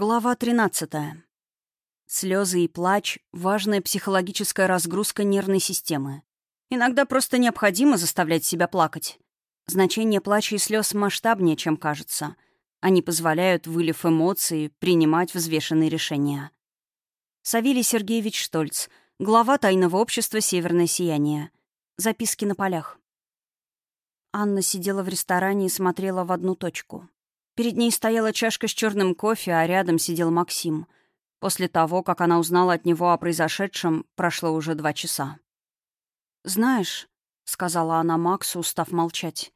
Глава 13. Слезы и плач — важная психологическая разгрузка нервной системы. Иногда просто необходимо заставлять себя плакать. Значение плача и слез масштабнее, чем кажется. Они позволяют, вылив эмоции, принимать взвешенные решения. Савелий Сергеевич Штольц, глава тайного общества «Северное сияние». Записки на полях. Анна сидела в ресторане и смотрела в одну точку. Перед ней стояла чашка с черным кофе, а рядом сидел Максим. После того, как она узнала от него о произошедшем, прошло уже два часа. «Знаешь», — сказала она Максу, устав молчать,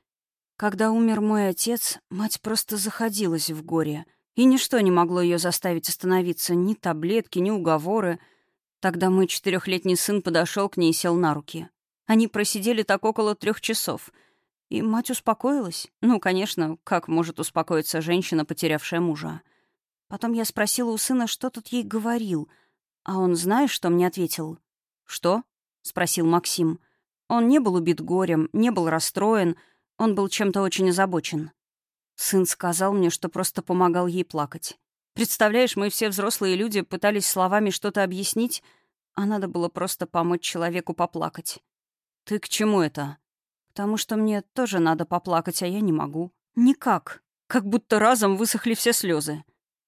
«когда умер мой отец, мать просто заходилась в горе, и ничто не могло ее заставить остановиться, ни таблетки, ни уговоры. Тогда мой четырехлетний сын подошел к ней и сел на руки. Они просидели так около трех часов — и мать успокоилась. Ну, конечно, как может успокоиться женщина, потерявшая мужа? Потом я спросила у сына, что тут ей говорил. А он, знаешь, что мне ответил? «Что?» — спросил Максим. Он не был убит горем, не был расстроен, он был чем-то очень озабочен. Сын сказал мне, что просто помогал ей плакать. Представляешь, мы все взрослые люди пытались словами что-то объяснить, а надо было просто помочь человеку поплакать. «Ты к чему это?» Потому что мне тоже надо поплакать, а я не могу. Никак. Как будто разом высохли все слезы.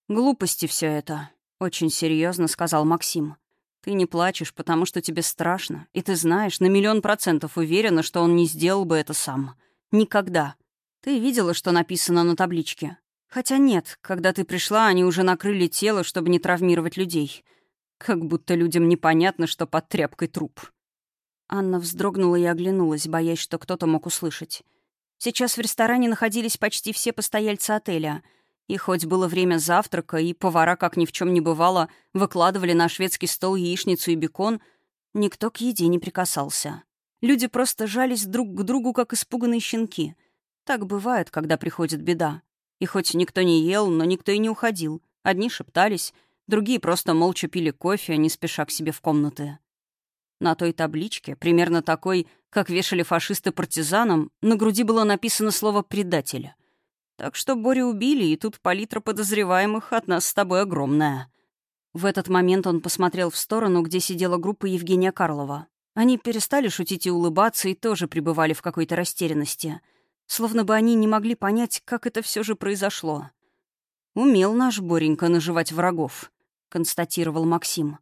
Глупости все это. Очень серьезно сказал Максим. Ты не плачешь, потому что тебе страшно. И ты знаешь, на миллион процентов уверена, что он не сделал бы это сам. Никогда. Ты видела, что написано на табличке? Хотя нет, когда ты пришла, они уже накрыли тело, чтобы не травмировать людей. Как будто людям непонятно, что под тряпкой труп. Анна вздрогнула и оглянулась, боясь, что кто-то мог услышать. Сейчас в ресторане находились почти все постояльцы отеля. И хоть было время завтрака, и повара, как ни в чем не бывало, выкладывали на шведский стол яичницу и бекон, никто к еде не прикасался. Люди просто жались друг к другу, как испуганные щенки. Так бывает, когда приходит беда. И хоть никто не ел, но никто и не уходил. Одни шептались, другие просто молча пили кофе, не спеша к себе в комнаты. На той табличке, примерно такой, как вешали фашисты партизанам, на груди было написано слово «предатель». Так что Борю убили, и тут палитра подозреваемых от нас с тобой огромная. В этот момент он посмотрел в сторону, где сидела группа Евгения Карлова. Они перестали шутить и улыбаться, и тоже пребывали в какой-то растерянности. Словно бы они не могли понять, как это все же произошло. «Умел наш Боренька наживать врагов», — констатировал Максим.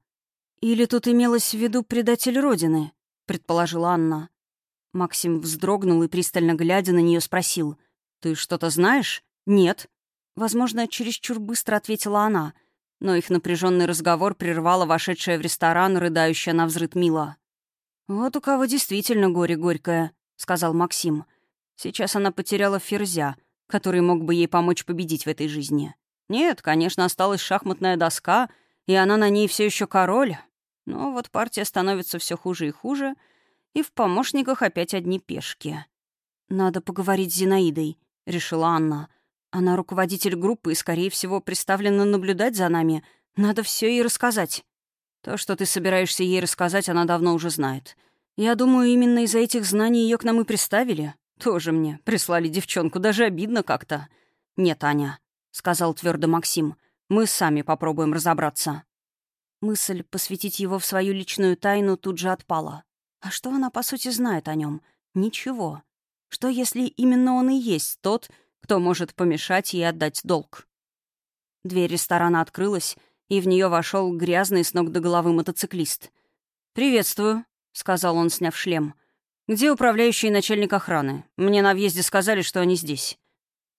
«Или тут имелось в виду предатель Родины?» — предположила Анна. Максим вздрогнул и, пристально глядя на нее, спросил. «Ты что-то знаешь?» «Нет». Возможно, чересчур быстро ответила она, но их напряженный разговор прервала вошедшая в ресторан, рыдающая на взрыт Мила. «Вот у кого действительно горе горькое», — сказал Максим. «Сейчас она потеряла ферзя, который мог бы ей помочь победить в этой жизни. Нет, конечно, осталась шахматная доска, и она на ней все еще король, но вот партия становится все хуже и хуже, и в помощниках опять одни пешки. «Надо поговорить с Зинаидой», — решила Анна. «Она руководитель группы и, скорее всего, представлена наблюдать за нами. Надо все ей рассказать». «То, что ты собираешься ей рассказать, она давно уже знает. Я думаю, именно из-за этих знаний ее к нам и приставили. Тоже мне прислали девчонку, даже обидно как-то». «Нет, Аня», — сказал твердо Максим, — «мы сами попробуем разобраться». Мысль посвятить его в свою личную тайну тут же отпала. А что она, по сути, знает о нем? Ничего. Что, если именно он и есть тот, кто может помешать ей отдать долг? Дверь ресторана открылась, и в нее вошел грязный с ног до головы мотоциклист. «Приветствую», — сказал он, сняв шлем. «Где управляющий и начальник охраны? Мне на въезде сказали, что они здесь».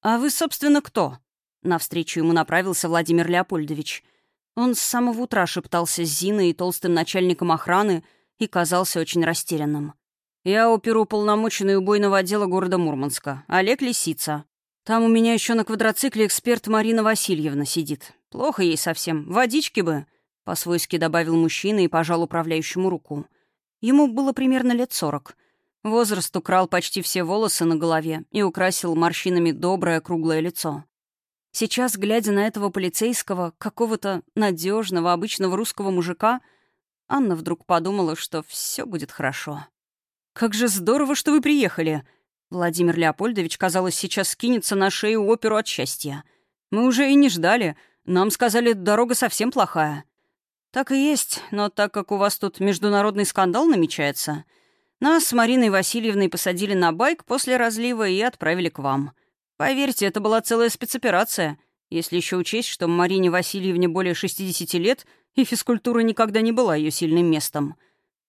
«А вы, собственно, кто?» Навстречу ему направился Владимир Леопольдович — он с самого утра шептался с Зиной и толстым начальником охраны и казался очень растерянным. «Я оперуполномоченный убойного отдела города Мурманска. Олег Лисица. Там у меня еще на квадроцикле эксперт Марина Васильевна сидит. Плохо ей совсем. Водички бы», — по-свойски добавил мужчина и пожал управляющему руку. Ему было примерно лет сорок. Возраст украл почти все волосы на голове и украсил морщинами доброе круглое лицо. Сейчас, глядя на этого полицейского, какого-то надежного, обычного русского мужика, Анна вдруг подумала, что все будет хорошо. «Как же здорово, что вы приехали!» Владимир Леопольдович, казалось, сейчас скинется на шею оперу от счастья. «Мы уже и не ждали. Нам сказали, дорога совсем плохая». «Так и есть, но так как у вас тут международный скандал намечается, нас с Мариной Васильевной посадили на байк после разлива и отправили к вам. Поверьте, это была целая спецоперация, если еще учесть, что Марине Васильевне более 60 лет, и физкультура никогда не была ее сильным местом.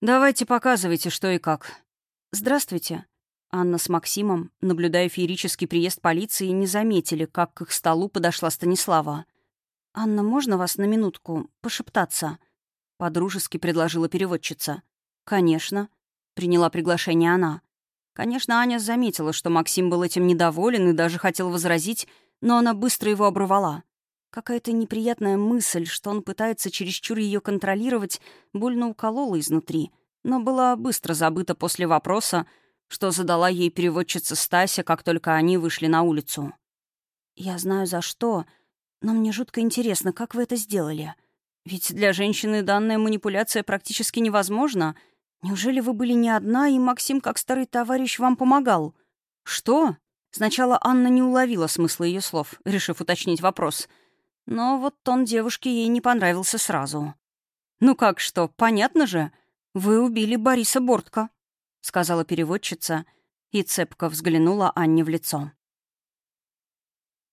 Давайте показывайте, что и как». «Здравствуйте». Анна с Максимом, наблюдая феерический приезд полиции, не заметили, как к их столу подошла Станислава. «Анна, можно вас на минутку пошептаться?» — подружески предложила переводчица. «Конечно», — приняла приглашение она. Конечно, Аня заметила, что Максим был этим недоволен и даже хотел возразить, но она быстро его обрывала. Какая-то неприятная мысль, что он пытается чересчур ее контролировать, больно уколола изнутри, но была быстро забыта после вопроса, что задала ей переводчица Стася, как только они вышли на улицу. «Я знаю, за что», но мне жутко интересно, как вы это сделали? Ведь для женщины данная манипуляция практически невозможна. Неужели вы были не одна, и Максим, как старый товарищ, вам помогал? Что? Сначала Анна не уловила смысла ее слов, решив уточнить вопрос. Но вот тон девушки ей не понравился сразу. «Ну как что, понятно же? Вы убили Бориса Бортко», — сказала переводчица, и цепко взглянула Анне в лицо.